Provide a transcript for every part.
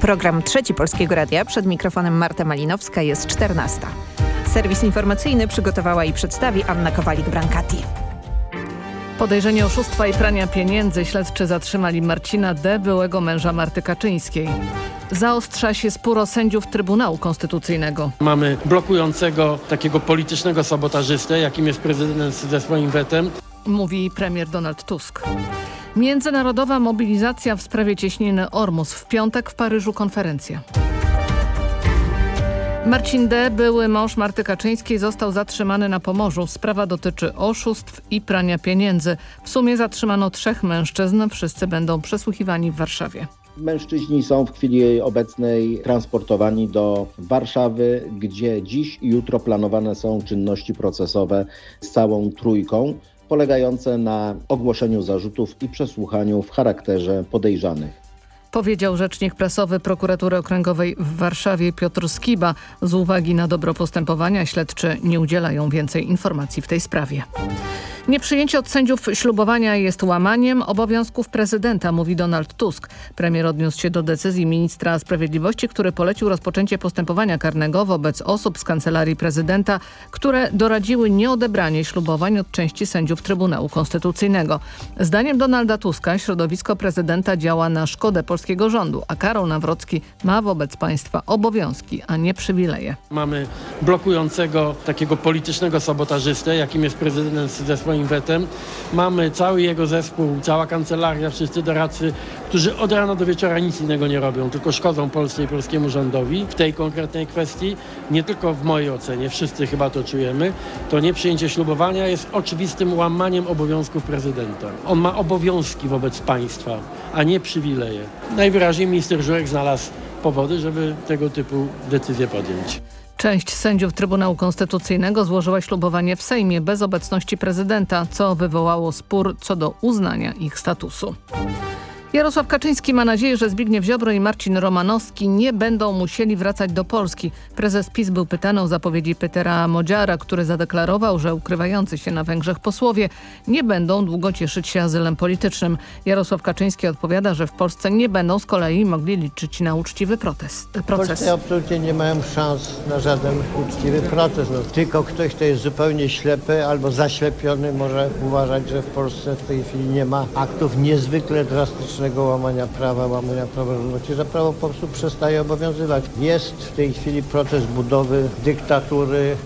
Program Trzeci Polskiego Radia przed mikrofonem Marta Malinowska jest 14. Serwis informacyjny przygotowała i przedstawi Anna Kowalik-Brankati. Podejrzenie oszustwa i prania pieniędzy śledczy zatrzymali Marcina D., byłego męża Marty Kaczyńskiej. Zaostrza się spór sędziów Trybunału Konstytucyjnego. Mamy blokującego takiego politycznego sabotażystę, jakim jest prezydent ze swoim wetem. Mówi premier Donald Tusk. Międzynarodowa mobilizacja w sprawie cieśniny Ormus. W piątek w Paryżu konferencja. Marcin D., były mąż Marty Kaczyńskiej, został zatrzymany na Pomorzu. Sprawa dotyczy oszustw i prania pieniędzy. W sumie zatrzymano trzech mężczyzn. Wszyscy będą przesłuchiwani w Warszawie. Mężczyźni są w chwili obecnej transportowani do Warszawy, gdzie dziś i jutro planowane są czynności procesowe z całą trójką, polegające na ogłoszeniu zarzutów i przesłuchaniu w charakterze podejrzanych. Powiedział rzecznik prasowy prokuratury okręgowej w Warszawie Piotr Skiba. Z uwagi na dobro postępowania śledczy nie udzielają więcej informacji w tej sprawie. Nieprzyjęcie od sędziów ślubowania jest łamaniem obowiązków prezydenta, mówi Donald Tusk. Premier odniósł się do decyzji ministra sprawiedliwości, który polecił rozpoczęcie postępowania karnego wobec osób z kancelarii prezydenta, które doradziły nieodebranie ślubowań od części sędziów Trybunału Konstytucyjnego. Zdaniem Donalda Tuska środowisko prezydenta działa na szkodę polskiego rządu, a Karol Nawrocki ma wobec państwa obowiązki, a nie przywileje. Mamy blokującego takiego politycznego sabotażystę, jakim jest prezydent ze swoim wetem. Mamy cały jego zespół, cała kancelaria, wszyscy doradcy, którzy od rana do wieczora nic innego nie robią, tylko szkodzą Polsce i polskiemu rządowi w tej konkretnej kwestii. Nie tylko w mojej ocenie, wszyscy chyba to czujemy. To nieprzyjęcie ślubowania jest oczywistym łamaniem obowiązków prezydenta. On ma obowiązki wobec państwa, a nie przywileje. Najwyraźniej minister Żurek znalazł powody, żeby tego typu decyzje podjąć. Część sędziów Trybunału Konstytucyjnego złożyła ślubowanie w Sejmie bez obecności prezydenta, co wywołało spór co do uznania ich statusu. Jarosław Kaczyński ma nadzieję, że Zbigniew Ziobro i Marcin Romanowski nie będą musieli wracać do Polski. Prezes PiS był pytany o zapowiedzi Petera Modziara, który zadeklarował, że ukrywający się na Węgrzech posłowie nie będą długo cieszyć się azylem politycznym. Jarosław Kaczyński odpowiada, że w Polsce nie będą z kolei mogli liczyć na uczciwy protest, proces. Polsce absolutnie nie mają szans na żaden uczciwy proces. No, tylko ktoś, kto jest zupełnie ślepy albo zaślepiony może uważać, że w Polsce w tej chwili nie ma aktów niezwykle drastycznych łamania prawa, łamania praworządności, że prawo po prostu przestaje obowiązywać. Jest w tej chwili proces budowy dyktatury.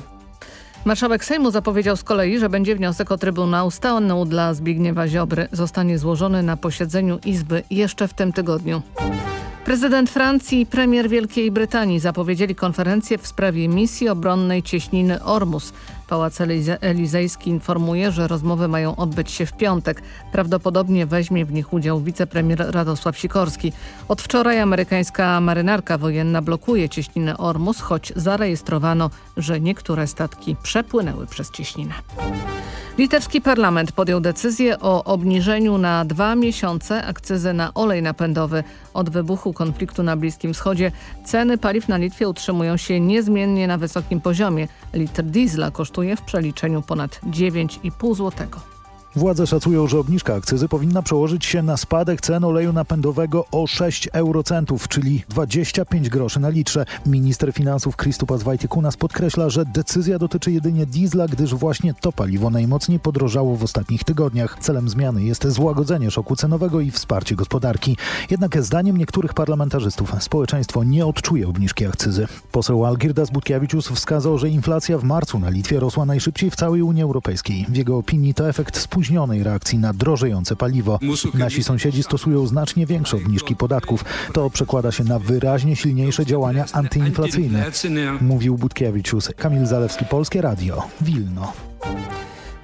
Marszałek Sejmu zapowiedział z kolei, że będzie wniosek o Trybunał Stanu dla Zbigniewa Ziobry. Zostanie złożony na posiedzeniu Izby jeszcze w tym tygodniu. Prezydent Francji i premier Wielkiej Brytanii zapowiedzieli konferencję w sprawie misji obronnej cieśniny Ormus. Pałac Elizejski informuje, że rozmowy mają odbyć się w piątek. Prawdopodobnie weźmie w nich udział wicepremier Radosław Sikorski. Od wczoraj amerykańska marynarka wojenna blokuje cieśninę Ormus, choć zarejestrowano, że niektóre statki przepłynęły przez cieśninę. Litewski parlament podjął decyzję o obniżeniu na dwa miesiące akcyzy na olej napędowy. Od wybuchu konfliktu na Bliskim Wschodzie ceny paliw na Litwie utrzymują się niezmiennie na wysokim poziomie. Litr diesla kosztuje w przeliczeniu ponad 9,5 złotego. Władze szacują, że obniżka akcyzy powinna przełożyć się na spadek cen oleju napędowego o 6 eurocentów, czyli 25 groszy na litrze. Minister finansów Kristupas Wajtykunas podkreśla, że decyzja dotyczy jedynie diesla, gdyż właśnie to paliwo najmocniej podrożało w ostatnich tygodniach. Celem zmiany jest złagodzenie szoku cenowego i wsparcie gospodarki. Jednak zdaniem niektórych parlamentarzystów społeczeństwo nie odczuje obniżki akcyzy. Poseł Algirdas Butkiewicz wskazał, że inflacja w marcu na Litwie rosła najszybciej w całej Unii Europejskiej. W jego opinii to efekt spóźnienia spóźnionej reakcji na drożejące paliwo. Nasi sąsiedzi stosują znacznie większe obniżki podatków. To przekłada się na wyraźnie silniejsze działania antyinflacyjne, mówił Budkiewicz. Kamil Zalewski, Polskie Radio, Wilno.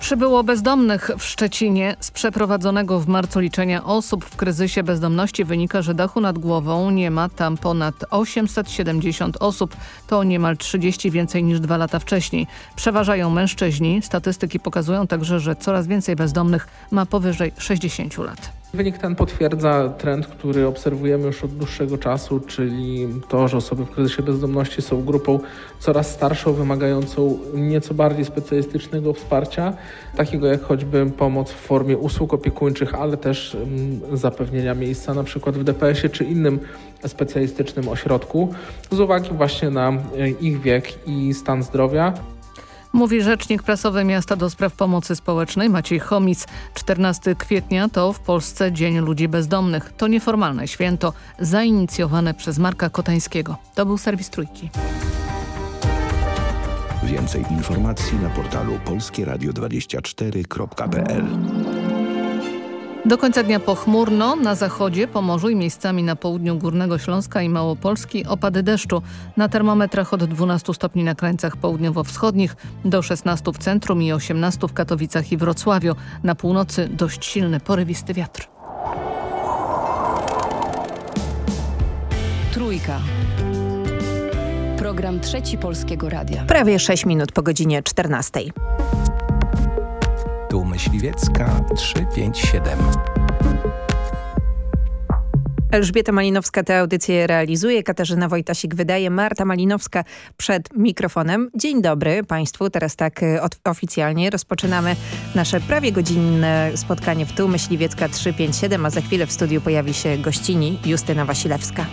Przybyło bezdomnych w Szczecinie. Z przeprowadzonego w marcu liczenia osób w kryzysie bezdomności wynika, że dachu nad głową nie ma tam ponad 870 osób. To niemal 30 więcej niż dwa lata wcześniej. Przeważają mężczyźni. Statystyki pokazują także, że coraz więcej bezdomnych ma powyżej 60 lat. Wynik ten potwierdza trend, który obserwujemy już od dłuższego czasu, czyli to, że osoby w kryzysie bezdomności są grupą coraz starszą, wymagającą nieco bardziej specjalistycznego wsparcia, takiego jak choćby pomoc w formie usług opiekuńczych, ale też zapewnienia miejsca na przykład w DPS-ie czy innym specjalistycznym ośrodku z uwagi właśnie na ich wiek i stan zdrowia. Mówi rzecznik prasowy miasta do spraw pomocy społecznej Maciej Chomic. 14 kwietnia to w Polsce Dzień Ludzi Bezdomnych. To nieformalne święto zainicjowane przez Marka Kotańskiego. To był serwis Trójki. Więcej informacji na portalu polskieradio24.pl do końca dnia pochmurno, na zachodzie, Pomorzu i miejscami na południu Górnego Śląska i Małopolski opady deszczu. Na termometrach od 12 stopni na krańcach południowo-wschodnich do 16 w centrum i 18 w Katowicach i Wrocławiu. Na północy dość silny, porywisty wiatr. Trójka. Program Trzeci Polskiego Radia. Prawie 6 minut po godzinie 14. Tu Myśliwiecka 357. Elżbieta Malinowska tę audycję realizuje, Katarzyna Wojtasik wydaje, Marta Malinowska przed mikrofonem. Dzień dobry Państwu, teraz tak y, oficjalnie rozpoczynamy nasze prawie godzinne spotkanie w Tył Myśliwiecka 357, a za chwilę w studiu pojawi się gościni Justyna Wasilewska.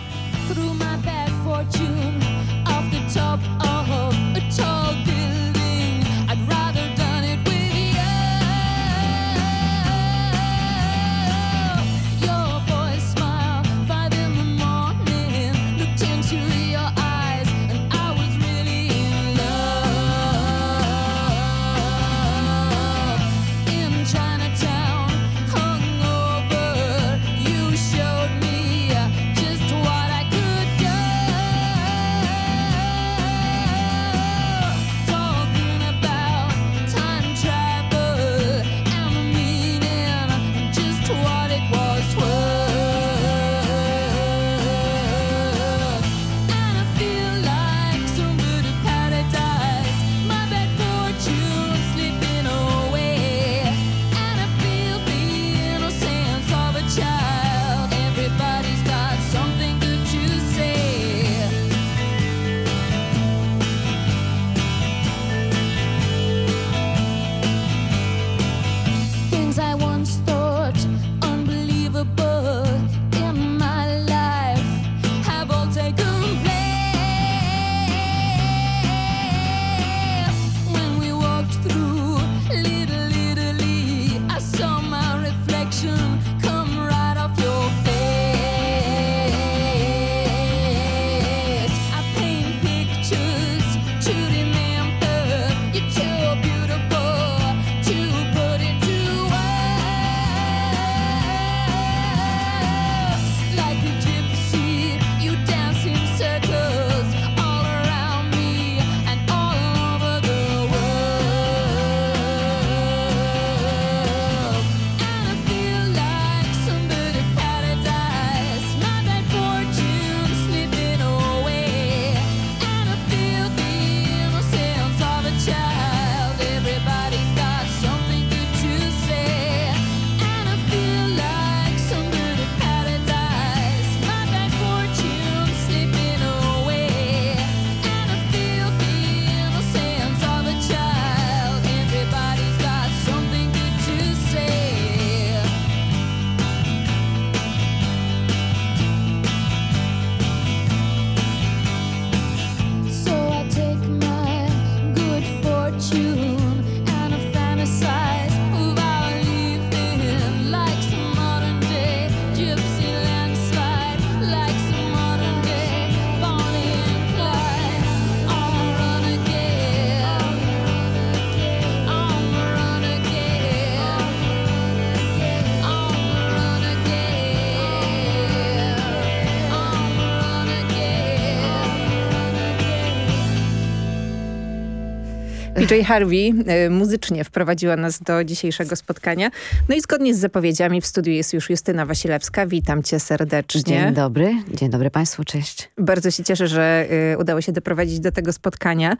PJ Harvey y, muzycznie wprowadziła nas do dzisiejszego spotkania. No i zgodnie z zapowiedziami w studiu jest już Justyna Wasilewska. Witam cię serdecznie. Dzień dobry. Dzień dobry Państwu, cześć. Bardzo się cieszę, że y, udało się doprowadzić do tego spotkania.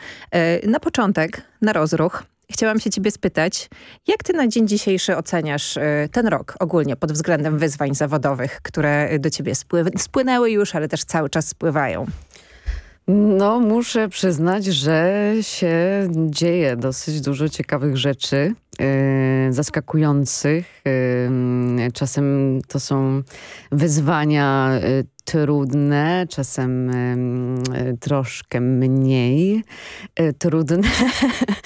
Y, na początek, na rozruch, chciałam się ciebie spytać, jak ty na dzień dzisiejszy oceniasz ten rok ogólnie pod względem wyzwań zawodowych, które do ciebie spłynęły już, ale też cały czas spływają? No, muszę przyznać, że się dzieje dosyć dużo ciekawych rzeczy, yy, zaskakujących. Yy, czasem to są wyzwania yy, trudne, czasem troszkę mniej trudne,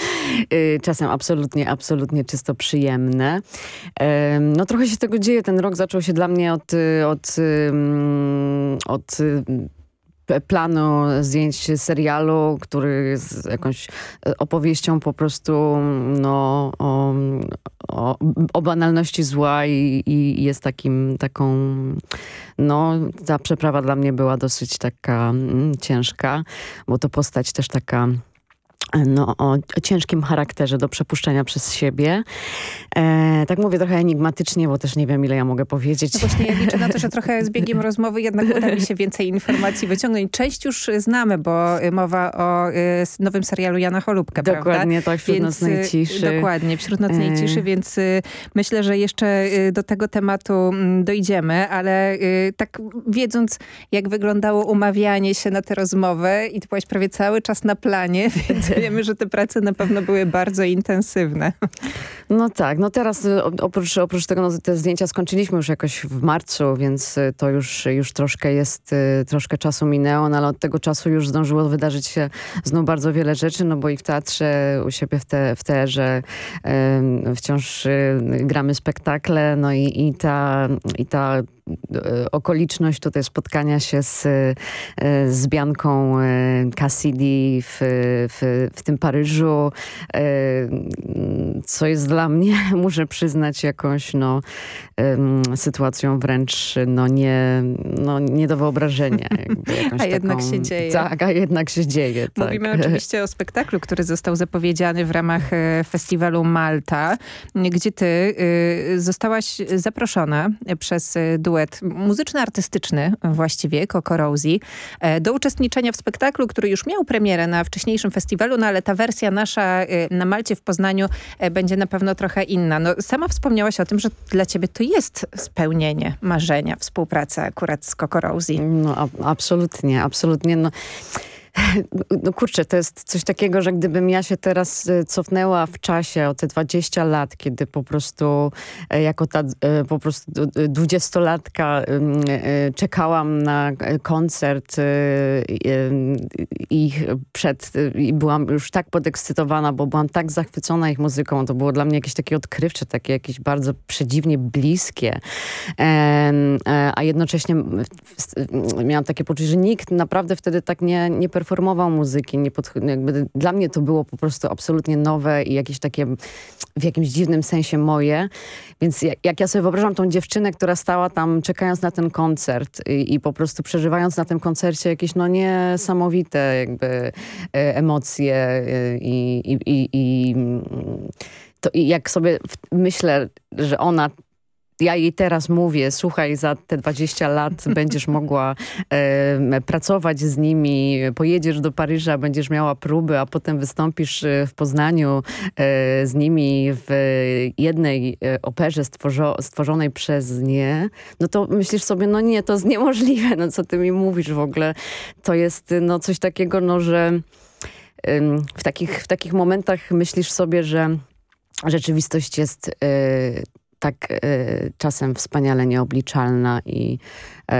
czasem absolutnie, absolutnie czysto przyjemne. No trochę się tego dzieje. Ten rok zaczął się dla mnie od, od, od planu zdjęć serialu, który jest jakąś e, opowieścią po prostu no, o, o, o banalności zła i, i, jest takim taką no ta przeprawa dla mnie była dosyć taka mm, ciężka, bo to postać też taka no, o, ciężkim charakterze do przepuszczenia przez siebie. E, tak mówię trochę enigmatycznie, bo też nie wiem, ile ja mogę powiedzieć. No właśnie, ja liczę na to, że trochę z biegiem rozmowy jednak uda mi się więcej informacji wyciągnąć. Część już znamy, bo mowa o y, nowym serialu Jana Holubka, Dokładnie prawda? tak, wśród więc, nocnej y, ciszy. Dokładnie, wśród nocnej e... ciszy, więc y, myślę, że jeszcze do tego tematu mm, dojdziemy, ale tak wiedząc, jak wyglądało umawianie się na tę rozmowę i ty byłaś prawie cały czas na planie, więc wiemy, że te prace na pewno były bardzo intensywne. No tak, no teraz y, oprócz, oprócz tego no, te zdjęcia skończyliśmy już jakoś w marcu, więc y, to już, już troszkę jest, y, troszkę czasu minęło, no ale od tego czasu już zdążyło wydarzyć się znów bardzo wiele rzeczy, no bo i w teatrze, u siebie w, te, w teatrze wciąż gramy spektakle, no i, i, ta, i ta okoliczność tutaj spotkania się z, e, z Bianką e, Cassidy w, w, w tym Paryżu, co jest dla mnie, muszę przyznać, jakąś no, sytuacją wręcz no, nie, no, nie do wyobrażenia. a jednak się dzieje. Tak, a jednak się dzieje. Tak. Mówimy oczywiście o spektaklu, który został zapowiedziany w ramach festiwalu Malta, gdzie ty zostałaś zaproszona przez duet duet muzyczno-artystyczny właściwie, Coco Rosie, e, do uczestniczenia w spektaklu, który już miał premierę na wcześniejszym festiwalu, no ale ta wersja nasza e, na Malcie w Poznaniu e, będzie na pewno trochę inna. No, sama wspomniałaś o tym, że dla ciebie to jest spełnienie marzenia, współpraca akurat z Coco Rosie. No absolutnie, absolutnie. No. No kurczę, to jest coś takiego, że gdybym ja się teraz e, cofnęła w czasie o te 20 lat, kiedy po prostu e, jako ta e, po prostu dwudziestolatka czekałam na koncert ich przed i byłam już tak podekscytowana, bo byłam tak zachwycona ich muzyką. To było dla mnie jakieś takie odkrywcze, takie jakieś bardzo przedziwnie bliskie. A jednocześnie miałam takie poczucie, że nikt naprawdę wtedy tak nie, nie formował muzyki. Nie pod, jakby dla mnie to było po prostu absolutnie nowe i jakieś takie w jakimś dziwnym sensie moje. Więc jak, jak ja sobie wyobrażam tą dziewczynę, która stała tam czekając na ten koncert i, i po prostu przeżywając na tym koncercie jakieś no niesamowite jakby e, emocje e, i, i, i, i to jak sobie myślę, że ona ja jej teraz mówię, słuchaj, za te 20 lat będziesz mogła e, pracować z nimi, pojedziesz do Paryża, będziesz miała próby, a potem wystąpisz e, w Poznaniu e, z nimi w jednej e, operze stworzo stworzonej przez nie, no to myślisz sobie, no nie, to jest niemożliwe, no co ty mi mówisz w ogóle. To jest no coś takiego, no że w takich, w takich momentach myślisz sobie, że rzeczywistość jest y, tak y, czasem wspaniale nieobliczalna i, y,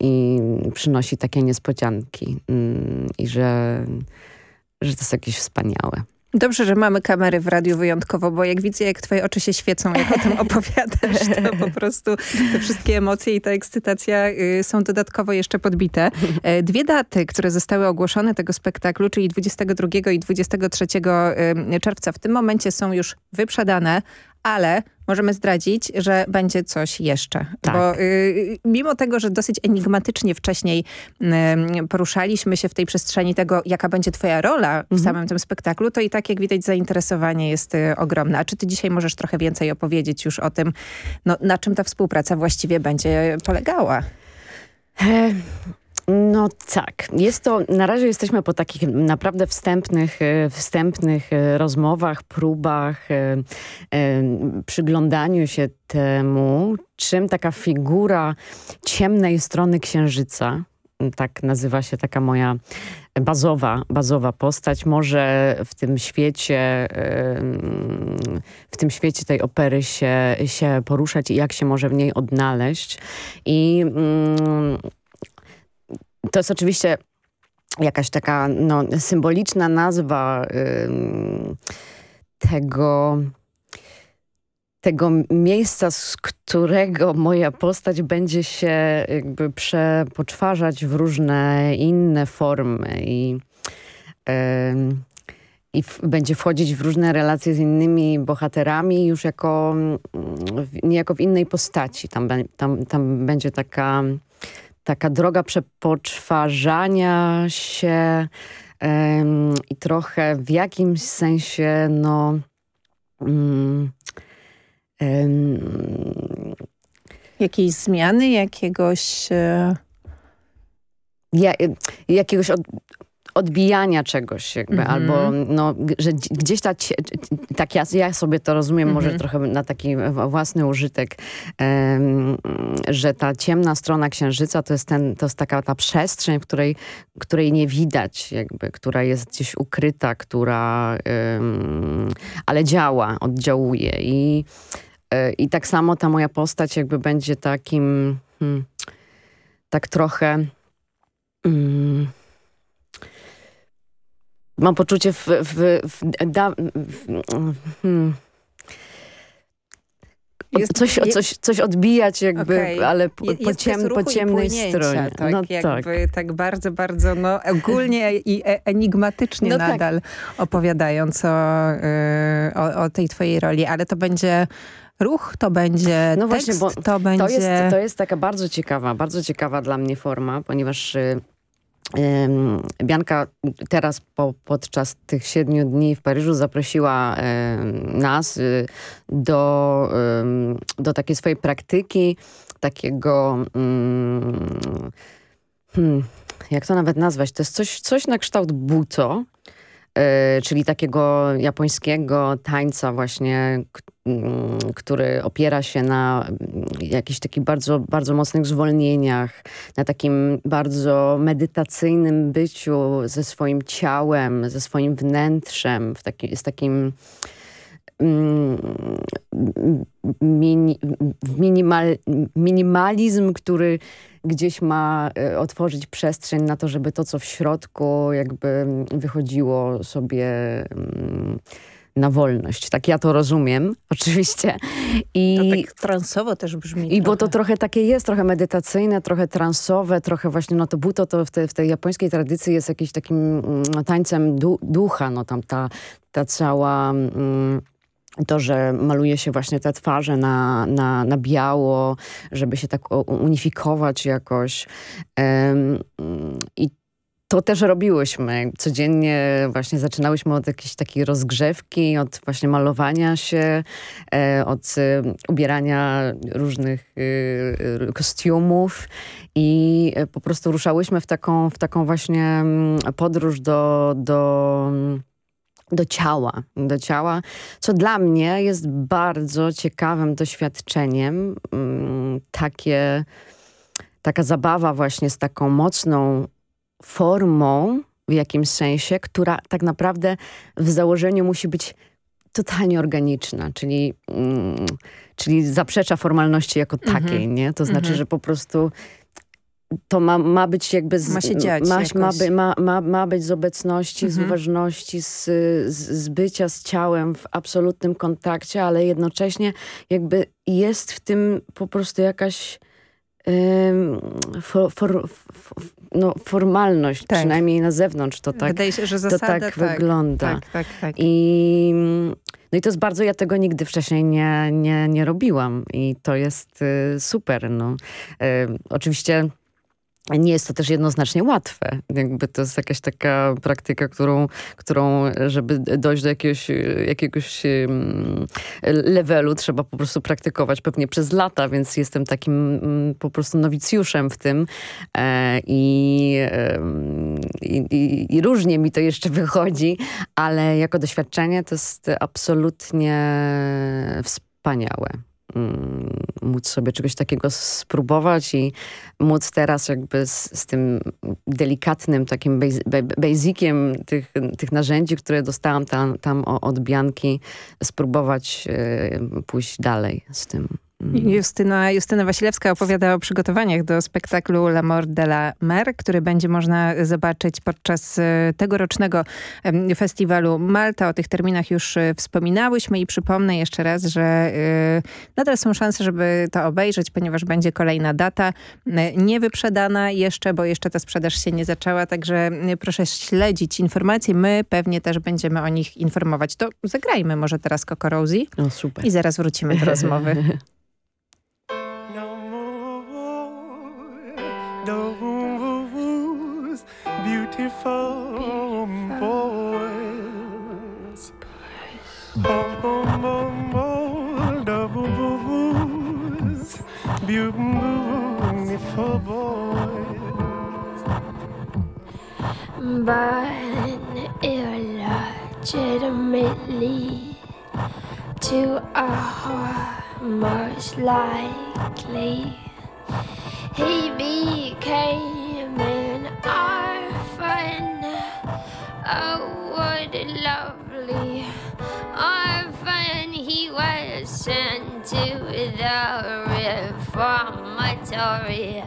i przynosi takie niespodzianki y, i że, że to jest jakieś wspaniałe. Dobrze, że mamy kamery w radiu wyjątkowo, bo jak widzę, jak twoje oczy się świecą, jak o tym opowiadasz, to po prostu te wszystkie emocje i ta ekscytacja y, są dodatkowo jeszcze podbite. E, dwie daty, które zostały ogłoszone tego spektaklu, czyli 22 i 23 czerwca w tym momencie są już wyprzedane, ale możemy zdradzić, że będzie coś jeszcze. Tak. Bo y, mimo tego, że dosyć enigmatycznie wcześniej y, poruszaliśmy się w tej przestrzeni tego, jaka będzie twoja rola w mhm. samym tym spektaklu, to i tak jak widać zainteresowanie jest y, ogromne. A czy ty dzisiaj możesz trochę więcej opowiedzieć już o tym, no, na czym ta współpraca właściwie będzie polegała? No tak. Jest to, na razie jesteśmy po takich naprawdę wstępnych, e, wstępnych e, rozmowach, próbach, e, przyglądaniu się temu, czym taka figura ciemnej strony księżyca tak nazywa się taka moja bazowa, bazowa postać. Może w tym świecie, w tym świecie tej opery się, się poruszać i jak się może w niej odnaleźć. I mm, to jest oczywiście jakaś taka no, symboliczna nazwa tego tego miejsca, z którego moja postać będzie się jakby przepoczwarzać w różne inne formy i, yy, i będzie wchodzić w różne relacje z innymi bohaterami już jako, niejako w innej postaci. Tam, tam, tam będzie taka, taka droga przepoczwarzania się yy, i trochę w jakimś sensie no... Yy, Jakiejś zmiany, jakiegoś... E, ja, jakiegoś od, odbijania czegoś jakby, mm -hmm. albo no, że gdzieś ta, tak ja, ja sobie to rozumiem, mm -hmm. może mhm. trochę na taki własny użytek, um, że ta ciemna strona księżyca to jest, ten, to jest taka ta przestrzeń, której, której nie widać jakby, która jest gdzieś ukryta, która um, ale działa, oddziałuje i E, I tak samo ta moja postać jakby będzie takim, hmm, tak trochę... Hmm, mam poczucie w, w, w, da, w hmm, jest, coś, coś, coś odbijać jakby, okay. ale po, po, ciem, po ciemnej stronie. Tak, no, jakby, tak. tak bardzo, bardzo no, ogólnie i e, enigmatycznie no tak. nadal tak. opowiadając o, y, o, o tej twojej roli, ale to będzie ruch, to będzie no tekst, właśnie, bo to będzie... To jest, to jest taka bardzo ciekawa, bardzo ciekawa dla mnie forma, ponieważ... Y Bianka teraz po, podczas tych siedmiu dni w Paryżu zaprosiła nas y, do, do takiej swojej praktyki, takiego, mm, hmm, jak to nawet nazwać, to jest coś, coś na kształt buto, y, czyli takiego japońskiego tańca właśnie, Mm, który opiera się na jakichś takich bardzo, bardzo mocnych zwolnieniach, na takim bardzo medytacyjnym byciu ze swoim ciałem, ze swoim wnętrzem, taki, z takim mm, minimal, minimalizm, który gdzieś ma e, otworzyć przestrzeń na to, żeby to, co w środku jakby wychodziło sobie mm, na wolność. Tak ja to rozumiem, oczywiście. I, to tak transowo też brzmi. I trochę. bo to trochę takie jest, trochę medytacyjne, trochę transowe, trochę właśnie, no to buto to w, te, w tej japońskiej tradycji jest jakimś takim mm, tańcem du ducha, no tam ta, ta cała... Mm, to, że maluje się właśnie te twarze na, na, na biało, żeby się tak unifikować jakoś. Um, I to też robiłyśmy. Codziennie właśnie zaczynałyśmy od jakiejś takiej rozgrzewki, od właśnie malowania się, e, od e, ubierania różnych e, kostiumów i po prostu ruszałyśmy w taką, w taką właśnie mm, podróż do, do, do ciała, do ciała, co dla mnie jest bardzo ciekawym doświadczeniem. Mm, takie, taka zabawa właśnie z taką mocną formą w jakimś sensie, która tak naprawdę w założeniu musi być totalnie organiczna, czyli, mm, czyli zaprzecza formalności jako mhm. takiej, nie? To znaczy, mhm. że po prostu to ma, ma być jakby... Z, ma się dziać ma, ma, by, ma, ma, ma być z obecności, z mhm. uważności, z, z, z bycia z ciałem w absolutnym kontakcie, ale jednocześnie jakby jest w tym po prostu jakaś for, for, for, no, formalność, tak. przynajmniej na zewnątrz to tak, Wydaje się, że zasada, to tak, tak wygląda. Tak, tak, tak. I, no i to jest bardzo, ja tego nigdy wcześniej nie, nie, nie robiłam i to jest y, super. No. Y, oczywiście nie jest to też jednoznacznie łatwe. Jakby to jest jakaś taka praktyka, którą, którą żeby dojść do jakiegoś, jakiegoś levelu trzeba po prostu praktykować pewnie przez lata, więc jestem takim mm, po prostu nowicjuszem w tym e, i, i, i różnie mi to jeszcze wychodzi, ale jako doświadczenie to jest absolutnie wspaniałe. Mm, móc sobie czegoś takiego spróbować i móc teraz jakby z, z tym delikatnym takim basiciem tych, tych narzędzi, które dostałam tam, tam od Bianki, spróbować y, pójść dalej z tym. Mm. Justyna, Justyna Wasilewska opowiada o przygotowaniach do spektaklu La Mort de la Mer, który będzie można zobaczyć podczas e, tegorocznego festiwalu Malta. O tych terminach już e, wspominałyśmy i przypomnę jeszcze raz, że e, nadal są szanse, żeby to obejrzeć, ponieważ będzie kolejna data nie wyprzedana jeszcze, bo jeszcze ta sprzedaż się nie zaczęła, także proszę śledzić informacje. My pewnie też będziemy o nich informować. To zagrajmy może teraz Coco Rosie no, super. i zaraz wrócimy do rozmowy. beautiful, boys. Boom, boom, boom, boom, double boos, beautiful boys. But illegitimately to a most likely he became to the reformatory.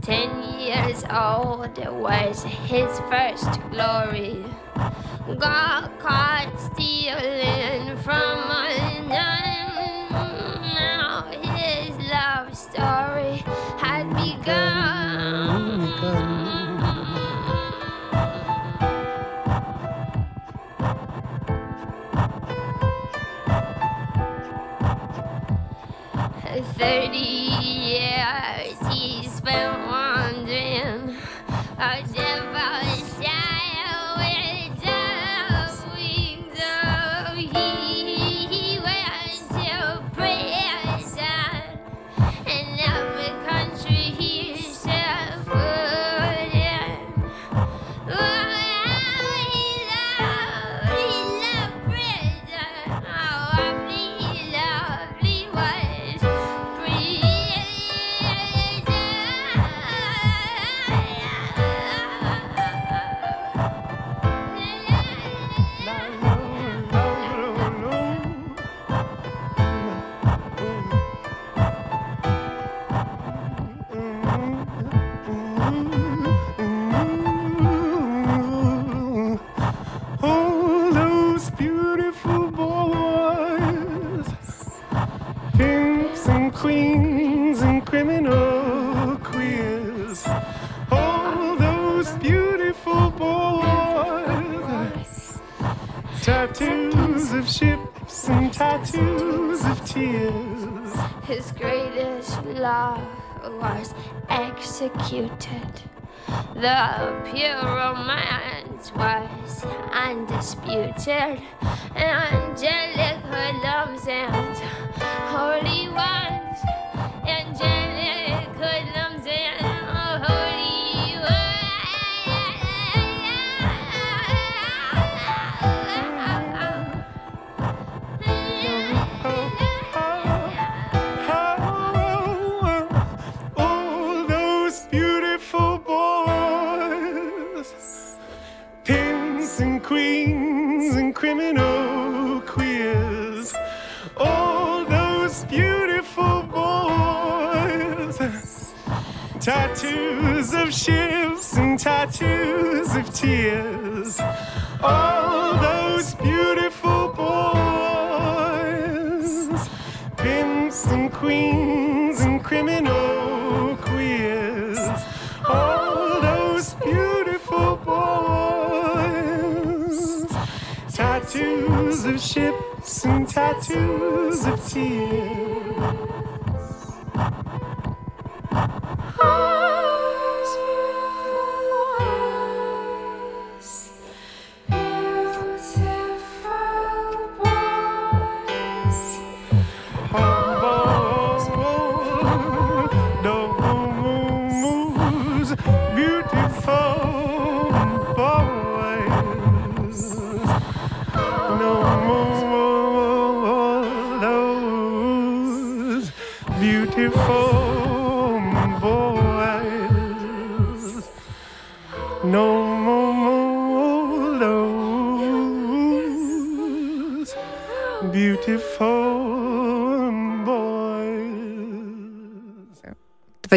Ten years old was his first glory. Got caught stealing from a nun. Now his love story 30 years he spent wandering. I never The pure romance was undisputed. Angelic hoodlums and ships and tattoos of tears. All those beautiful boys, pimps and queens and criminal queers. All those beautiful boys, tattoos of ships and tattoos of tears. Those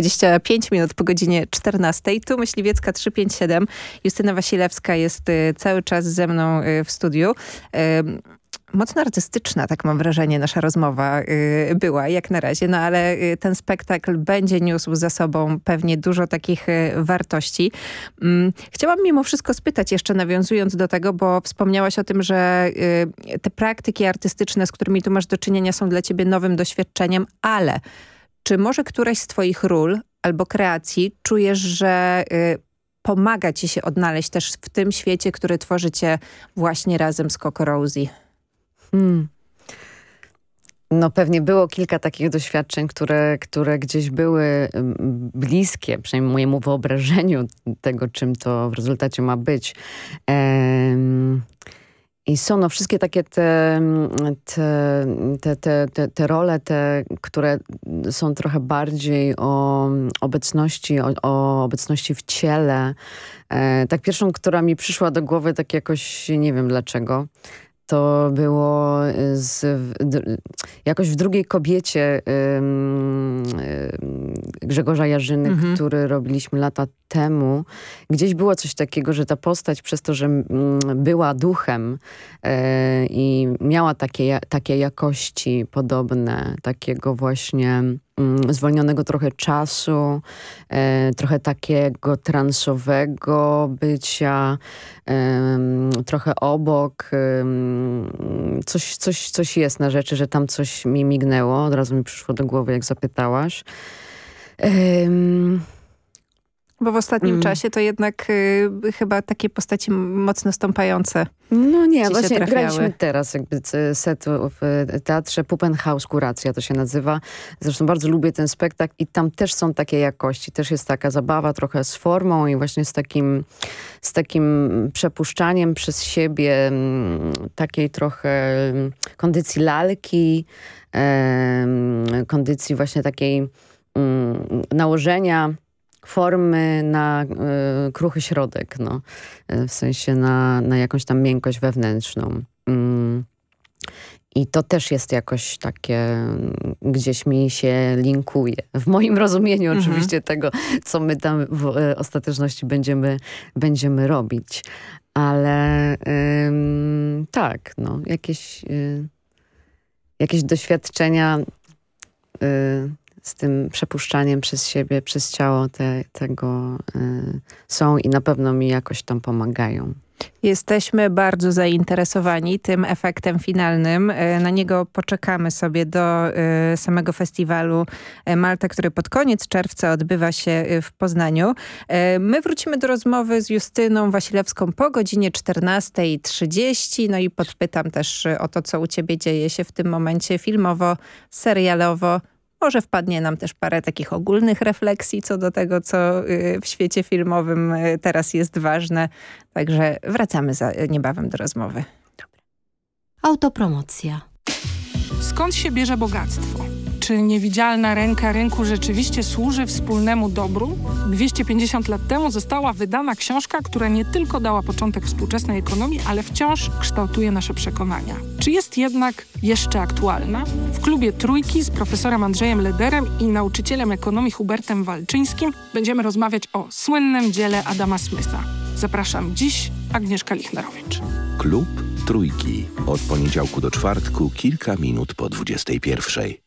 25 minut po godzinie 14. Tu Myśliwiecka 357. Justyna Wasilewska jest y, cały czas ze mną y, w studiu. Ym, Mocno artystyczna, tak mam wrażenie, nasza rozmowa y, była jak na razie, no ale y, ten spektakl będzie niósł za sobą pewnie dużo takich y, wartości. Mm, Chciałam mimo wszystko spytać, jeszcze nawiązując do tego, bo wspomniałaś o tym, że y, te praktyki artystyczne, z którymi tu masz do czynienia są dla ciebie nowym doświadczeniem, ale czy może któraś z twoich ról albo kreacji czujesz, że y, pomaga ci się odnaleźć też w tym świecie, który tworzycie właśnie razem z Coco Rosie? Hmm. No pewnie było kilka takich doświadczeń, które, które gdzieś były mm, bliskie, przynajmniej mojemu wyobrażeniu tego, czym to w rezultacie ma być. Em, I są no wszystkie takie te, te, te, te, te, te role, te, które są trochę bardziej o obecności, o, o obecności w ciele. E, tak pierwszą, która mi przyszła do głowy, tak jakoś nie wiem dlaczego, to było z, d- jakoś w drugiej kobiecie Grzegorza Jarzyny, Mhm. który robiliśmy lata temu. Gdzieś było coś takiego, że ta postać przez to, że mm, była duchem e, i miała takie, takie jakości podobne, takiego właśnie mm, zwolnionego trochę czasu, e, trochę takiego transowego bycia, em, trochę obok. em, coś, coś, coś jest na rzeczy, że tam coś mi mignęło. Od razu mi przyszło do głowy, jak zapytałaś. Em, Bo w ostatnim Mm. czasie to jednak y, chyba takie postaci mocno stąpające. No nie, właśnie trafiały. graliśmy teraz jakby set w teatrze Puppenhaus Kuracja to się nazywa. Zresztą bardzo lubię ten spektakl i tam też są takie jakości. Też jest taka zabawa trochę z formą i właśnie z takim, z takim przepuszczaniem przez siebie mm, takiej trochę mm, kondycji lalki, kondycji właśnie takiej nałożenia formy na y, kruchy środek, no. Y, w sensie na, na jakąś tam miękkość wewnętrzną. Mm. I to też jest jakoś takie, mm, gdzieś mi się linkuje. W moim rozumieniu Mhm. oczywiście tego, co my tam w y, ostateczności będziemy, będziemy robić. Ale tak, no, jakieś, y, jakieś doświadczenia y, z tym przepuszczaniem przez siebie, przez ciało te, tego y, są i na pewno mi jakoś tam pomagają. Jesteśmy bardzo zainteresowani tym efektem finalnym. E, Na niego poczekamy sobie do e, samego festiwalu e, Malta, który pod koniec czerwca odbywa się w Poznaniu. My wrócimy do rozmowy z Justyną Wasilewską po godzinie 14.30. No i podpytam też o to, co u ciebie dzieje się w tym momencie filmowo, serialowo. Może wpadnie nam też parę takich ogólnych refleksji co do tego, co y, w świecie filmowym y, teraz jest ważne. Także wracamy za, niebawem do rozmowy. Autopromocja. Skąd się bierze bogactwo? Czy niewidzialna ręka rynku rzeczywiście służy wspólnemu dobru? 250 lat temu została wydana książka, która nie tylko dała początek współczesnej ekonomii, ale wciąż kształtuje nasze przekonania. Czy jest jednak jeszcze aktualna? W klubie Trójki z profesorem Andrzejem Lederem i nauczycielem ekonomii Hubertem Walczyńskim będziemy rozmawiać o słynnym dziele Adama Smitha. Zapraszam dziś, Agnieszka Lichnerowicz. Klub Trójki. Od poniedziałku do czwartku, kilka minut po 21.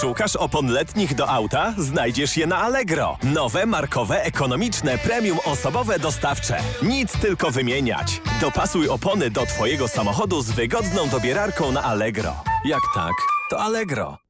Szukasz opon letnich do auta? Znajdziesz je na Allegro. Nowe, markowe, ekonomiczne, premium osobowe dostawcze. Nic tylko wymieniać. Dopasuj opony do Twojego samochodu z wygodną dobierarką na Allegro. Jak tak, to Allegro.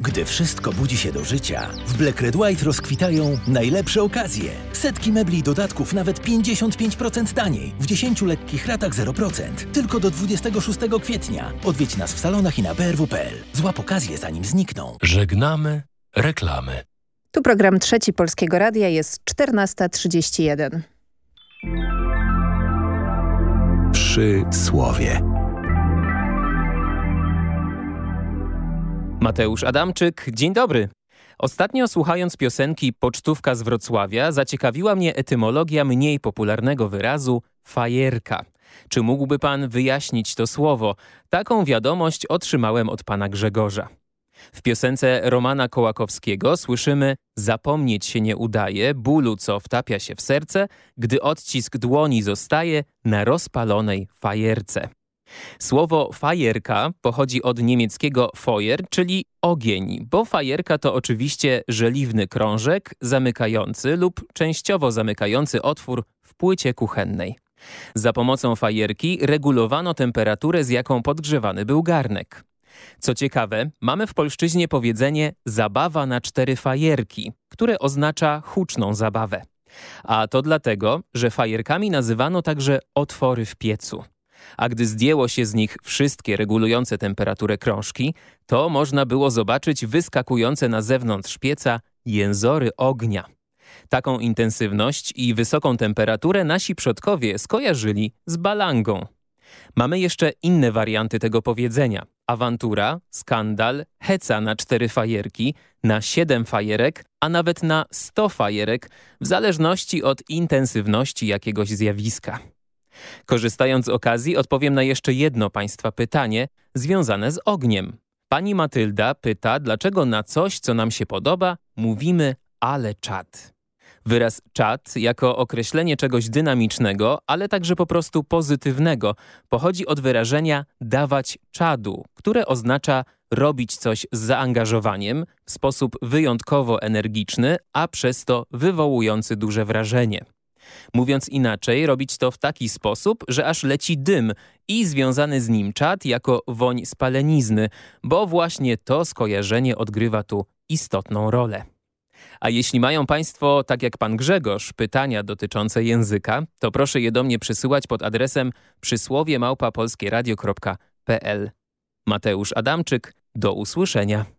Gdy wszystko budzi się do życia, w Black Red White rozkwitają najlepsze okazje. Setki mebli i dodatków nawet 55% taniej. W 10 lekkich ratach 0%. Tylko do 26 kwietnia. Odwiedź nas w salonach i na brw.pl. Złap okazję zanim znikną. Żegnamy reklamy. Tu program Trzeci Polskiego Radia jest 14.31. Przy słowie. Mateusz Adamczyk, dzień dobry. Ostatnio słuchając piosenki Pocztówka z Wrocławia zaciekawiła mnie etymologia mniej popularnego wyrazu fajerka. Czy mógłby pan wyjaśnić to słowo? Taką wiadomość otrzymałem od pana Grzegorza. W piosence Romana Kołakowskiego słyszymy Zapomnieć się nie udaje, bólu co wtapia się w serce, gdy odcisk dłoni zostaje na rozpalonej fajerce. Słowo fajerka pochodzi od niemieckiego Feuer, czyli ogień, bo fajerka to oczywiście żeliwny krążek zamykający lub częściowo zamykający otwór w płycie kuchennej. Za pomocą fajerki regulowano temperaturę, z jaką podgrzewany był garnek. Co ciekawe, mamy w polszczyźnie powiedzenie zabawa na cztery fajerki, które oznacza huczną zabawę. A to dlatego, że fajerkami nazywano także otwory w piecu a gdy zdjęło się z nich wszystkie regulujące temperaturę krążki, to można było zobaczyć wyskakujące na zewnątrz pieca jęzory ognia. Taką intensywność i wysoką temperaturę nasi przodkowie skojarzyli z balangą. Mamy jeszcze inne warianty tego powiedzenia. Awantura, skandal, heca na cztery fajerki, na siedem fajerek, a nawet na sto fajerek, w zależności od intensywności jakiegoś zjawiska. Korzystając z okazji odpowiem na jeszcze jedno Państwa pytanie związane z ogniem. Pani Matylda pyta, dlaczego na coś, co nam się podoba, mówimy ale czad. Wyraz czad jako określenie czegoś dynamicznego, ale także po prostu pozytywnego, pochodzi od wyrażenia dawać czadu, które oznacza robić coś z zaangażowaniem w sposób wyjątkowo energiczny, a przez to wywołujący duże wrażenie. Mówiąc inaczej, robić to w taki sposób, że aż leci dym i związany z nim czad jako woń spalenizny, bo właśnie to skojarzenie odgrywa tu istotną rolę. A jeśli mają Państwo, tak jak Pan Grzegorz, pytania dotyczące języka, to proszę je do mnie przysyłać pod adresem przysłowie małpapolskieradio.pl. Mateusz Adamczyk, do usłyszenia.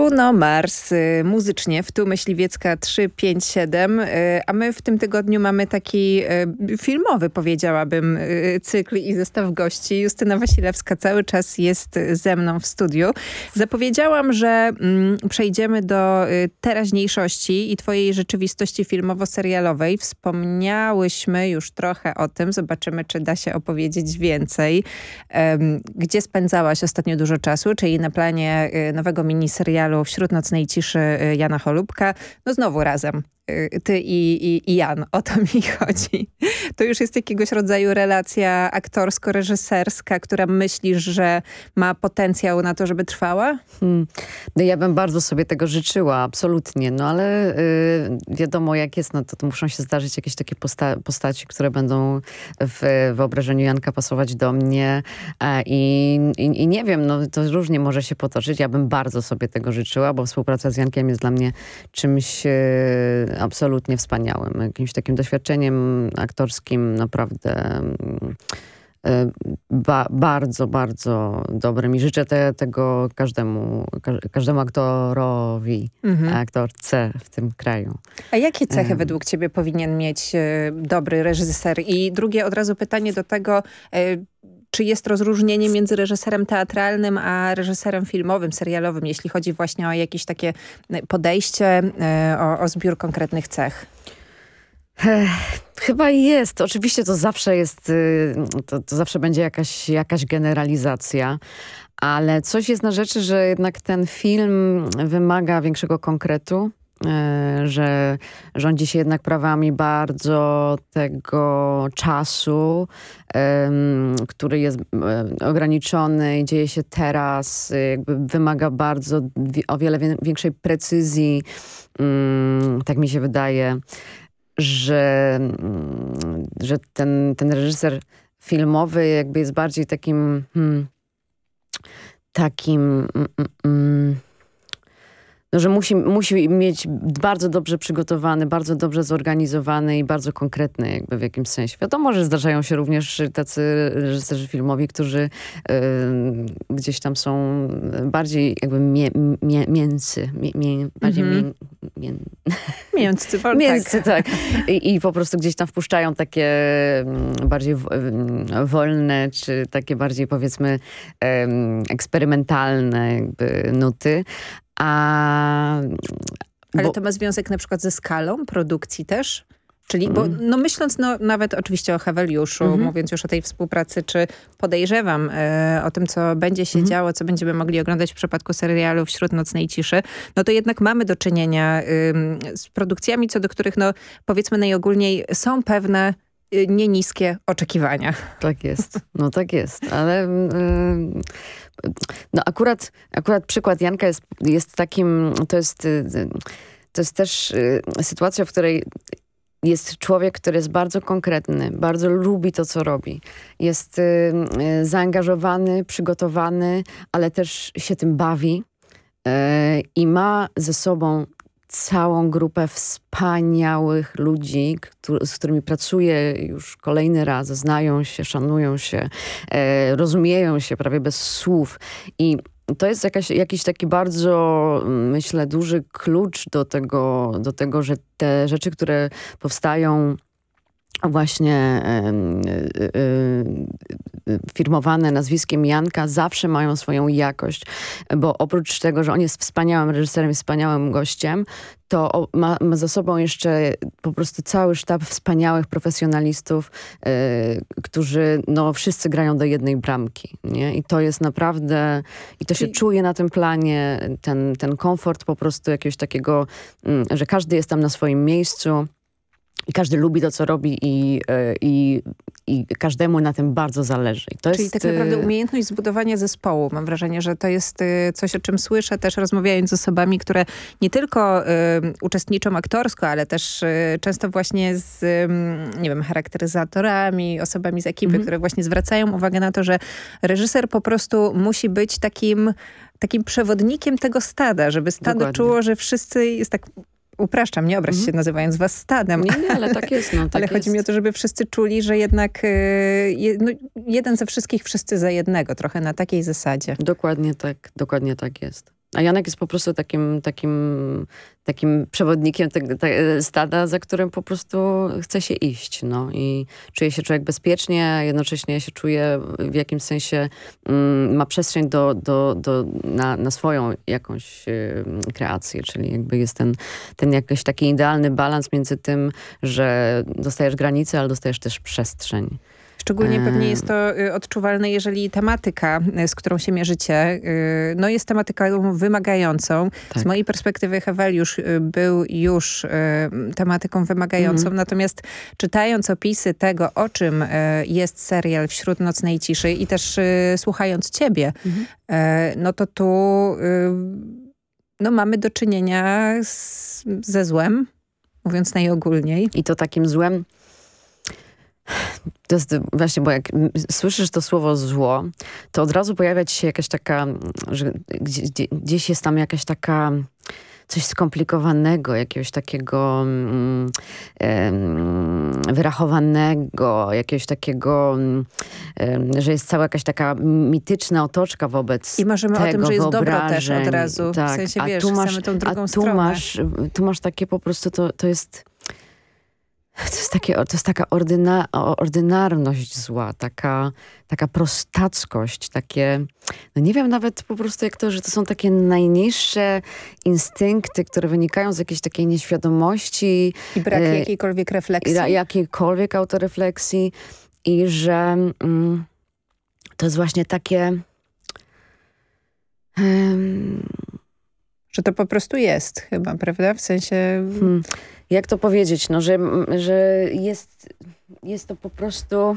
Bruno Mars, y, muzycznie w Tu Myśliwiecka 357, y, a my w tym tygodniu mamy taki y, filmowy, powiedziałabym, cykl i zestaw gości. Justyna Wasilewska cały czas jest ze mną w studiu. Zapowiedziałam, że mm, przejdziemy do teraźniejszości i twojej rzeczywistości filmowo-serialowej. Wspomniałyśmy już trochę o tym, zobaczymy, czy da się opowiedzieć więcej. Gdzie spędzałaś ostatnio dużo czasu, czyli na planie nowego miniserialu Wśród nocnej ciszy y, Jana Cholubka. No znowu razem ty i, i, i, Jan, o to mi chodzi. To już jest jakiegoś rodzaju relacja aktorsko-reżyserska, która myślisz, że ma potencjał na to, żeby trwała? Hmm. No ja bym bardzo sobie tego życzyła, absolutnie. No ale y, wiadomo jak jest, no to, to muszą się zdarzyć jakieś takie posta postaci, które będą w wyobrażeniu Janka pasować do mnie e, i, i, i nie wiem, no to różnie może się potoczyć. Ja bym bardzo sobie tego życzyła, bo współpraca z Jankiem jest dla mnie czymś e, absolutnie wspaniałym. Jakimś takim doświadczeniem aktorskim naprawdę mm, e, ba bardzo, bardzo dobrym i życzę te, tego każdemu, ka każdemu aktorowi, mhm. aktorce w tym kraju. A jakie cechy według ciebie powinien mieć e, dobry reżyser? I drugie od razu pytanie do tego, czy jest rozróżnienie między reżyserem teatralnym a reżyserem filmowym, serialowym, jeśli chodzi właśnie o jakieś takie e, podejście, e, o, o zbiór konkretnych cech? Chyba jest. Oczywiście to zawsze jest, y, to, to, zawsze będzie jakaś, jakaś generalizacja, ale coś jest na rzeczy, że jednak ten film wymaga większego konkretu, że rządzi się jednak prawami bardzo tego czasu, który jest e, ograniczony i dzieje się teraz, jakby wymaga bardzo o wiele większej precyzji, mm, tak mi się wydaje, że, mm, że ten, ten reżyser filmowy jakby jest bardziej takim hmm, takim mm, no, że musi, musi mieć bardzo dobrze przygotowany, bardzo dobrze zorganizowany i bardzo konkretny jakby w jakimś sensie. Wiadomo, że zdarzają się również tacy reżyserzy filmowi, którzy y, gdzieś tam są bardziej jakby mie, mie, mięcy, mie, mie, bardziej mm -hmm. mie, mięscy, mięscy, tak. tak. I, I, po prostu gdzieś tam wpuszczają takie bardziej wolne, czy takie bardziej powiedzmy eksperymentalne jakby nuty, a... Ale bo... to ma związek na przykład ze skalą produkcji też? Czyli, bo mm. no myśląc no, nawet oczywiście o Heweliuszu, -hmm. mówiąc już o tej współpracy, czy podejrzewam e, o tym, co będzie się -hmm. działo, co będziemy mogli oglądać w przypadku serialu Wśród nocnej ciszy, no to jednak mamy do czynienia y, z produkcjami, co do których no powiedzmy najogólniej są pewne nie niskie oczekiwania. Tak jest, no tak jest, ale y, no akurat, akurat przykład Janka jest, jest takim, to jest, to jest też y, sytuacja, w której jest człowiek, który jest bardzo konkretny, bardzo lubi to, co robi. Jest y, y, zaangażowany, przygotowany, ale też się tym bawi y, i ma ze sobą całą grupę wspaniałych ludzi, z którymi pracuje już kolejny raz, znają się, szanują się, e, rozumieją się prawie bez słów. I to jest jakaś, jakiś taki bardzo, myślę, duży klucz do tego, do tego, że te rzeczy, które powstają właśnie y, y, y, firmowane nazwiskiem Janka zawsze mają swoją jakość, bo oprócz tego, że on jest wspaniałym reżyserem, wspaniałym gościem, to ma, ma za sobą jeszcze po prostu cały sztab wspaniałych profesjonalistów, którzy no, wszyscy grają do jednej bramki. Nie? I to jest naprawdę, i to się I... czuje na tym planie, ten, ten komfort po prostu jakiegoś takiego, mm, że każdy jest tam na swoim miejscu, i każdy lubi to, co robi i, e, i, i każdemu na tym bardzo zależy. Czyli jest, tak naprawdę e, umiejętność zbudowania zespołu. Mam wrażenie, że to jest e, coś, o czym słyszę też rozmawiając z osobami, które nie tylko y, uczestniczą aktorsko, ale też y, często właśnie z, y, nie wiem, charakteryzatorami, osobami z ekipy, mhm. które właśnie zwracają uwagę na to, że reżyser po prostu musi być takim takim przewodnikiem tego stada, żeby stado Dokładnie. czuło, że wszyscy jest tak upraszczam, nie obraź się mhm. nazywając was stadem. Nie, nie, ale tak jest. No, tak ale jest. chodzi mi o to, żeby wszyscy czuli, że jednak y, no, jeden ze wszystkich, wszyscy za jednego, trochę na takiej zasadzie. Dokładnie tak, dokładnie tak jest. A Janek jest po prostu takim, takim, takim przewodnikiem te, te stada, za którym po prostu chce się iść. No. I czuje się człowiek bezpiecznie, jednocześnie się czuje w jakimś sensie, mm, ma przestrzeń do, do, do, na, na swoją jakąś y, kreację. Czyli jakby jest ten, ten jakiś taki idealny balans między tym, że dostajesz granice, ale dostajesz też przestrzeń. Szczególnie pewnie jest to y, odczuwalne, jeżeli tematyka, y, z którą się mierzycie, y, no jest tematyką wymagającą. Tak. Z mojej perspektywy Heweliusz był już tematyką wymagającą, mhm. natomiast czytając opisy tego, o czym jest serial Wśród nocnej ciszy i też słuchając ciebie, mhm. no to tu no mamy do czynienia z, ze złem, mówiąc najogólniej. I to takim złem to jest właśnie, bo jak słyszysz to słowo zło, to od razu pojawia ci się jakaś taka, że gdzieś jest tam jakaś taka coś skomplikowanego, jakiegoś takiego mm, wyrachowanego, jakiegoś takiego, mm, że jest cała jakaś taka mityczna otoczka wobec I marzymy tego o tym, że jest dobro też od razu. Tak. W sensie, wiesz, a tu masz, tą drugą a tu stronę. masz, tu masz takie po prostu, to, to jest to jest, takie, to jest taka ordyna, ordynarność zła, taka, taka prostackość, takie, no nie wiem nawet po prostu jak to, że to są takie najniższe instynkty, które wynikają z jakiejś takiej nieświadomości. I brak e, jakiejkolwiek refleksji. I jakiejkolwiek autorefleksji i że mm, to jest właśnie takie... że to po prostu jest chyba, prawda? W sensie... Hmm jak to powiedzieć, no, że, że jest, jest to po prostu...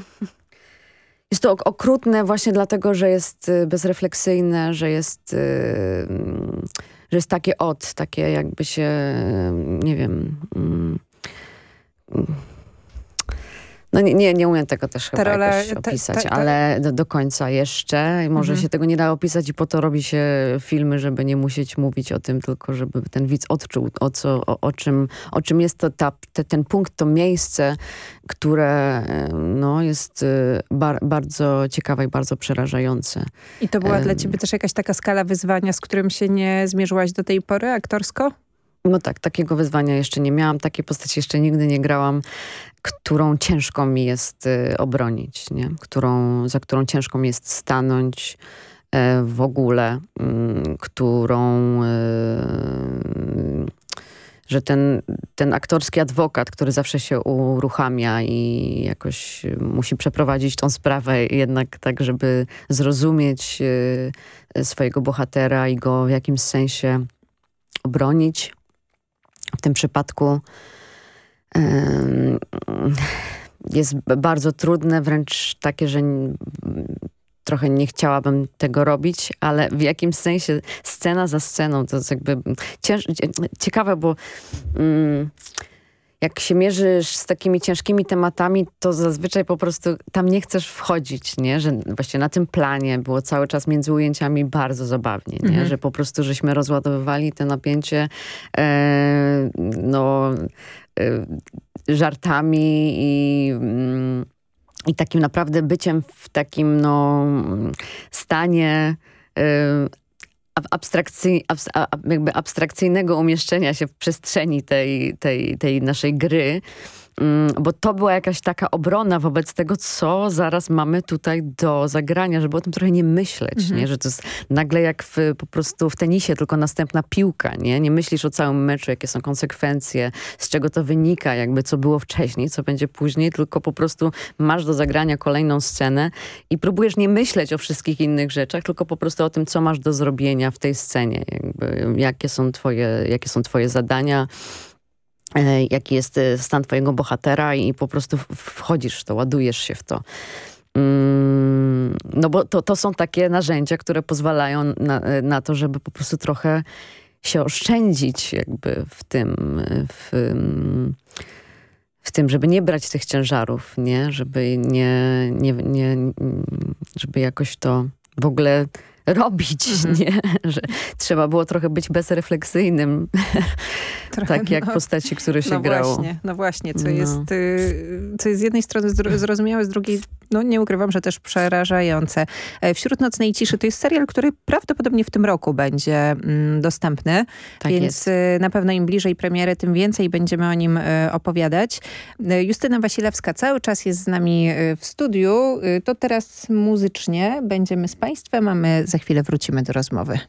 Jest to okrutne właśnie dlatego, że jest y, bezrefleksyjne, że jest, y, że jest takie od, takie jakby się, nie wiem... Mm, no nie, nie, nie umiem tego też chyba rola, opisać, ale do, do, końca jeszcze. Może mhm. się tego nie da opisać i po to robi się filmy, żeby nie musieć mówić o tym, tylko żeby ten widz odczuł, o, co, o, o czym, o czym jest to ta, te, ten punkt, to miejsce, które no, jest y, bar, bardzo ciekawe i bardzo przerażające. I to była um, dla ciebie też jakaś taka skala wyzwania, z którym się nie zmierzyłaś do tej pory aktorsko? No tak, takiego wyzwania jeszcze nie miałam, takiej postaci jeszcze nigdy nie grałam którą ciężko mi jest y, obronić, nie? Którą, za którą ciężko mi jest stanąć e, w ogóle, mm, którą e, że ten, ten aktorski adwokat, który zawsze się uruchamia i jakoś musi przeprowadzić tą sprawę jednak tak, żeby zrozumieć e, swojego bohatera i go w jakimś sensie obronić. W tym przypadku jest bardzo trudne, wręcz takie, że trochę nie chciałabym tego robić, ale w jakimś sensie scena za sceną to jest jakby ciekawe, bo mm, jak się mierzysz z takimi ciężkimi tematami, to zazwyczaj po prostu tam nie chcesz wchodzić, nie? Że właśnie na tym planie było cały czas między ujęciami bardzo zabawnie, nie? Mhm. Że po prostu żeśmy rozładowywali te napięcie e, no e, żartami i... Mm, i takim naprawdę byciem w takim no, stanie abstrakcji, jakby abstrakcyjnego umieszczenia się w przestrzeni tej, tej, tej naszej gry, bo to była jakaś taka obrona wobec tego, co zaraz mamy tutaj do zagrania, żeby o tym trochę nie myśleć, mhm. nie? że to jest nagle jak w, po prostu w tenisie, tylko następna piłka, nie? Nie myślisz o całym meczu, jakie są konsekwencje, z czego to wynika, jakby co było wcześniej, co będzie później, tylko po prostu masz do zagrania kolejną scenę i próbujesz nie myśleć o wszystkich innych rzeczach, tylko po prostu o tym, co masz do zrobienia w tej scenie, jakby, jakie są twoje, jakie są twoje zadania, jaki jest e, stan twojego bohatera i po prostu wchodzisz w to, ładujesz się w to. Mm, no bo to, to są takie narzędzia, które pozwalają na, e, na to, żeby po prostu trochę się oszczędzić jakby w tym, w, w tym, żeby nie brać tych ciężarów, nie? Żeby nie, nie, nie żeby jakoś to w ogóle robić, mhm. nie? Że trzeba było trochę być bezrefleksyjnym. Trochę, tak jak no, postaci, które się no grało. Właśnie, no właśnie, co, no. jest, y, co jest z jednej strony zrozumiałe, z drugiej no nie ukrywam, że też przerażające. E, Wśród nocnej ciszy to jest serial, który prawdopodobnie w tym roku będzie mm, dostępny, tak więc jest. Y, na pewno im bliżej premiery, tym więcej będziemy o nim y, opowiadać. Justyna Wasilewska cały czas jest z nami w studiu. To teraz muzycznie będziemy z Państwem, a my za chwilę wrócimy do rozmowy.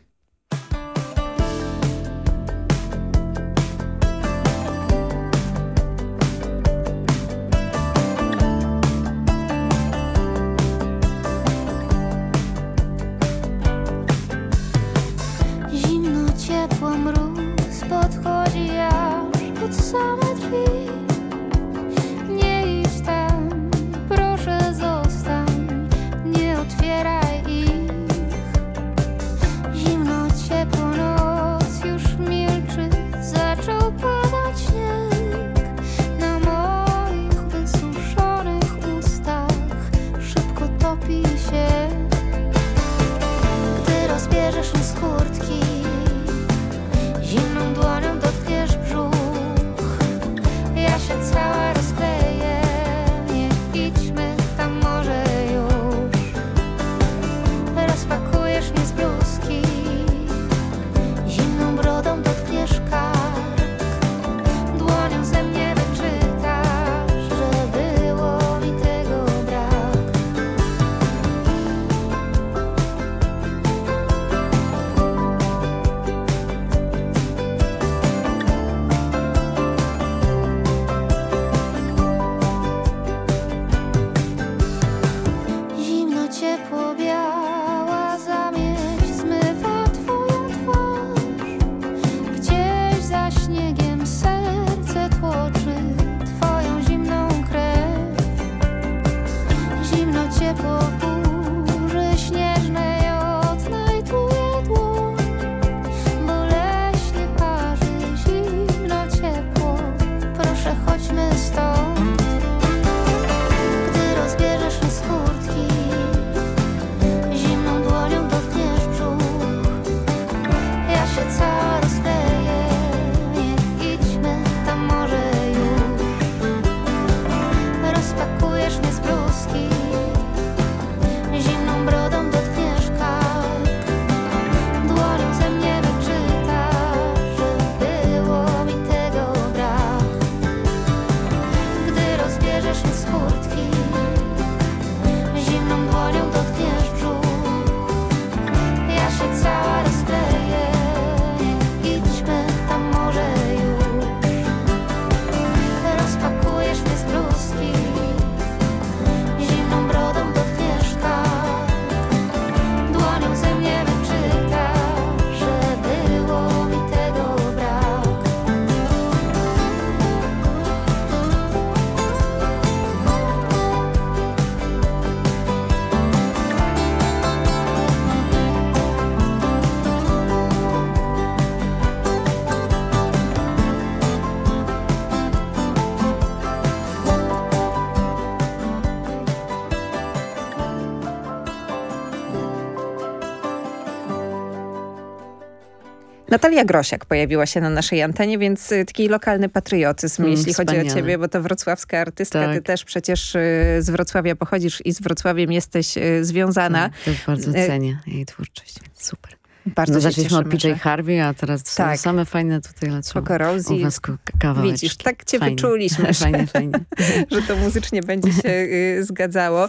Natalia Grosiak pojawiła się na naszej antenie, więc y, taki lokalny patriotyzm, Mm, jeśli chodzi wspaniale. o ciebie, bo to wrocławska artystka. Ty Tak. też przecież y, z Wrocławia pochodzisz i z Wrocławiem jesteś y, związana. Też bardzo cenię jej twórczość, super. Bardzo no, zaczęliśmy od PJ że- Harvey, a teraz są Tak. same fajne tutaj lecą. Spoko Rosie. U was k- kawałeczki. Widzisz, tak cię Fajnie. wyczuliśmy, że, fajnie, fajnie. że to muzycznie będzie się y, zgadzało.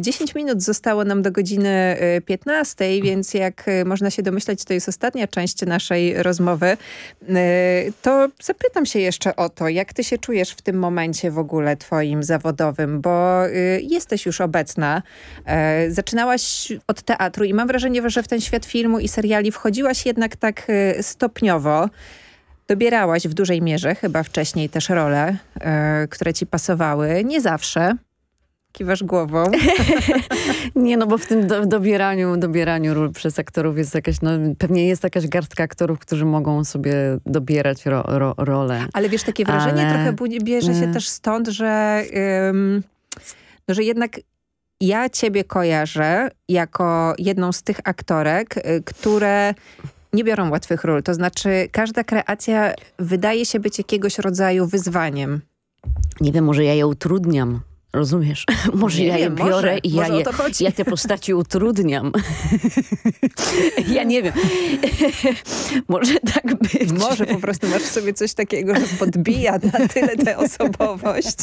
10 minut zostało nam do godziny y, 15, więc jak y, można się domyślać, to jest ostatnia część naszej rozmowy. Y, to zapytam się jeszcze o to, jak ty się czujesz w tym momencie w ogóle twoim zawodowym, bo y, jesteś już obecna. Zaczynałaś od teatru i mam wrażenie, że w ten świat filmu i seriali wchodziłaś jednak tak y, stopniowo. Dobierałaś w dużej mierze chyba wcześniej też role, e, które ci pasowały. Nie zawsze. Kiwasz głową. Nie, no bo w tym do, dobieraniu, dobieraniu ról przez aktorów jest jakaś, no pewnie jest jakaś garstka aktorów, którzy mogą sobie dobierać ro, ro, rolę. Ale wiesz, takie wrażenie Ale- trochę bierze się Mm. też stąd, że, ym, no, że jednak ja ciebie kojarzę jako jedną z tych aktorek, y, które nie biorą łatwych ról. To znaczy każda kreacja wydaje się być jakiegoś rodzaju wyzwaniem. Nie wiem, może ja je utrudniam. Rozumiesz? Może Nie ja je biorę może. i ja, je, ja te postaci utrudniam. ja nie wiem. może tak być. Może po prostu masz sobie coś takiego, że podbija na tyle tę osobowość.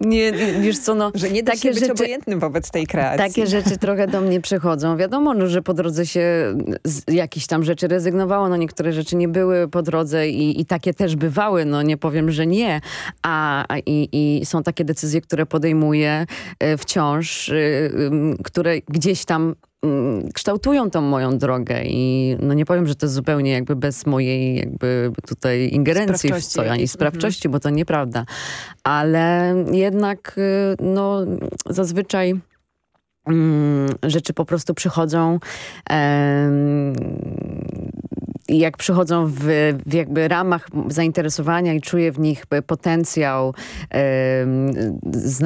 Nie, wiesz co, no... Że nie da takie się być rzeczy- obojętnym wobec tej kreacji. Takie rzeczy trochę do mnie przychodzą. Wiadomo, no, że po drodze się z jakichś tam rzeczy rezygnowało. No niektóre rzeczy nie były po drodze i, i takie też bywały. No nie powiem, że nie. A, a i, i są takie decyzje, które podejmuję e, wciąż, e, które gdzieś tam kształtują tą moją drogę i no nie powiem, że to jest zupełnie jakby bez mojej jakby tutaj ingerencji w co, ani jakiejś, sprawczości, bo to nieprawda. Ale jednak y, no zazwyczaj mm, rzeczy po prostu przychodzą em, jak przychodzą w, w jakby ramach zainteresowania i czuję w nich potencjał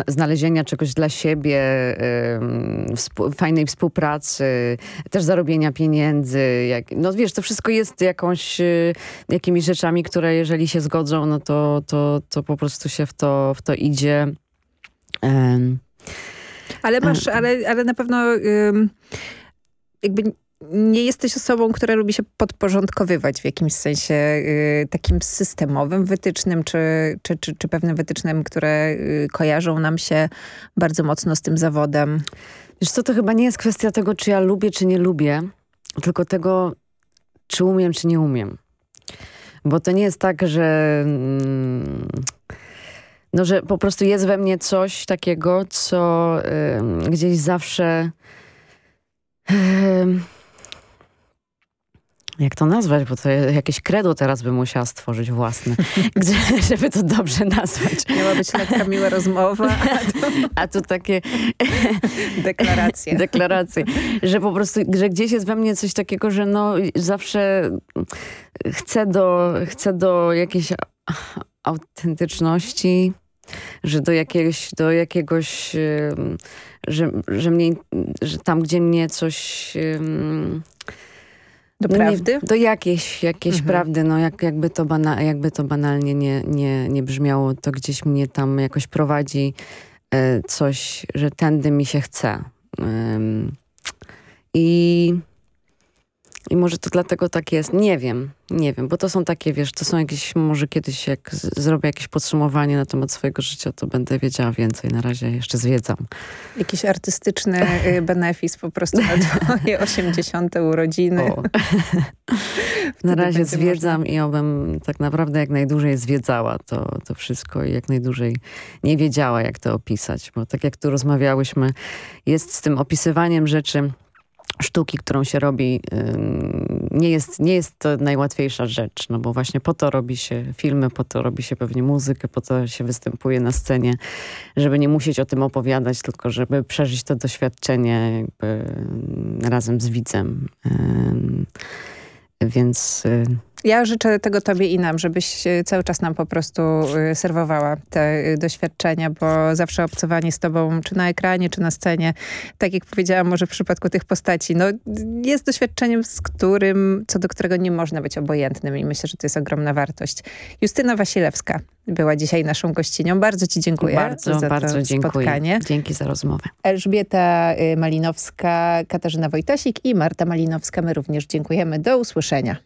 znalezienia czegoś dla siebie, współ- fajnej współpracy, też zarobienia pieniędzy. Jak, no wiesz, to wszystko jest jakąś, y, jakimiś rzeczami, które jeżeli się zgodzą, no to, to, to po prostu się w to, w to idzie. Ale masz, ale, ale na pewno jakby nie jesteś osobą, która lubi się podporządkowywać w jakimś sensie y, takim systemowym wytycznym, czy, czy, czy, czy pewnym wytycznym, które y, kojarzą nam się bardzo mocno z tym zawodem. Wiesz co, to chyba nie jest kwestia tego, czy ja lubię, czy nie lubię, tylko tego, czy umiem, czy nie umiem. Bo to nie jest tak, że... mm, No, że po prostu jest we mnie coś takiego, co ym, gdzieś zawsze... jak to nazwać, bo to jakieś credo teraz bym musiała stworzyć własne, gdzie, żeby to dobrze nazwać. Miała być lekka, miła rozmowa, A tu takie deklaracje. deklaracje, że po prostu, że gdzieś jest we mnie coś takiego, że no zawsze chcę do, chcę do jakiejś autentyczności, że do jakiegoś, do jakiegoś że, że, mnie, że tam, gdzie mnie coś... Do no nie- prawdy? do jakiejś, jakiejś Mhm. prawdy, no jak, jakby, to bana, jakby to banalnie nie, nie, nie brzmiało, to gdzieś mnie tam jakoś prowadzi e, coś, że tędy mi się chce. I, I może to dlatego tak jest. Nie wiem, nie wiem, bo to są takie, wiesz, to są jakieś, może kiedyś jak zrobię jakieś podsumowanie na temat swojego życia, to będę wiedziała więcej. Na razie jeszcze zwiedzam. Jakiś artystyczny y, benefis po prostu na twoje 80. urodziny. O. Na razie zwiedzam i obym tak naprawdę jak najdłużej zwiedzała to, to wszystko i jak najdłużej nie wiedziała, jak to opisać. Bo tak jak tu rozmawiałyśmy, jest z tym opisywaniem rzeczy, sztuki, którą się robi, nie jest, nie jest to najłatwiejsza rzecz, no bo właśnie po to robi się filmy, po to robi się pewnie muzykę, po to się występuje na scenie, żeby nie musieć o tym opowiadać, tylko żeby przeżyć to doświadczenie razem z widzem. Więc y, Ja życzę tego tobie i nam, żebyś e, cały czas nam po prostu e, serwowała te e, doświadczenia, bo zawsze obcowanie z tobą, czy na ekranie, czy na scenie, tak jak powiedziałam, może w przypadku tych postaci, no jest doświadczeniem, z którym, co do którego nie można być obojętnym i myślę, że to jest ogromna wartość. Justyna Wasilewska była dzisiaj naszą gościnią. Bardzo ci dziękuję bardzo, za bardzo to dziękuję. spotkanie. Dzięki za rozmowę. Elżbieta Malinowska, Katarzyna Wojtasik i Marta Malinowska. My również dziękujemy. Do usłyszenia.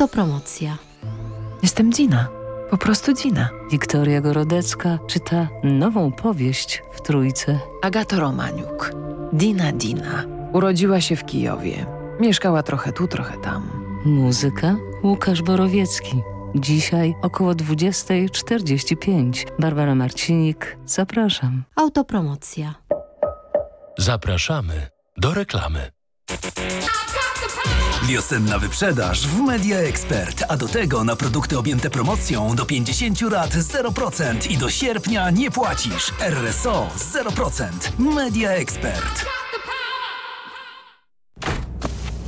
Autopromocja. Jestem Dina. Po prostu Dina. Wiktoria Gorodecka czyta nową powieść w Trójce. Agata Romaniuk. Dina Dina. Urodziła się w Kijowie. Mieszkała trochę tu, trochę tam. Muzyka Łukasz Borowiecki. Dzisiaj około 20.45. Barbara Marcinik. Zapraszam. Autopromocja. Zapraszamy do reklamy. Wiosenna wyprzedaż w Media Expert, a do tego na produkty objęte promocją do 50 lat 0% i do sierpnia nie płacisz. RSO 0%. Media Expert.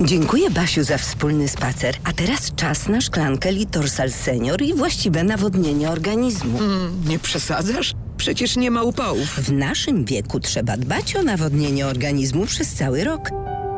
Dziękuję Basiu za wspólny spacer. A teraz czas na szklankę Litorsal Senior i właściwe nawodnienie organizmu. Mm, nie przesadzasz? Przecież nie ma upałów. W naszym wieku trzeba dbać o nawodnienie organizmu przez cały rok.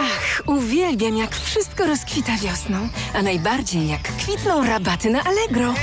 Ach, uwielbiam jak wszystko rozkwita wiosną, a najbardziej jak kwitną rabaty na Allegro.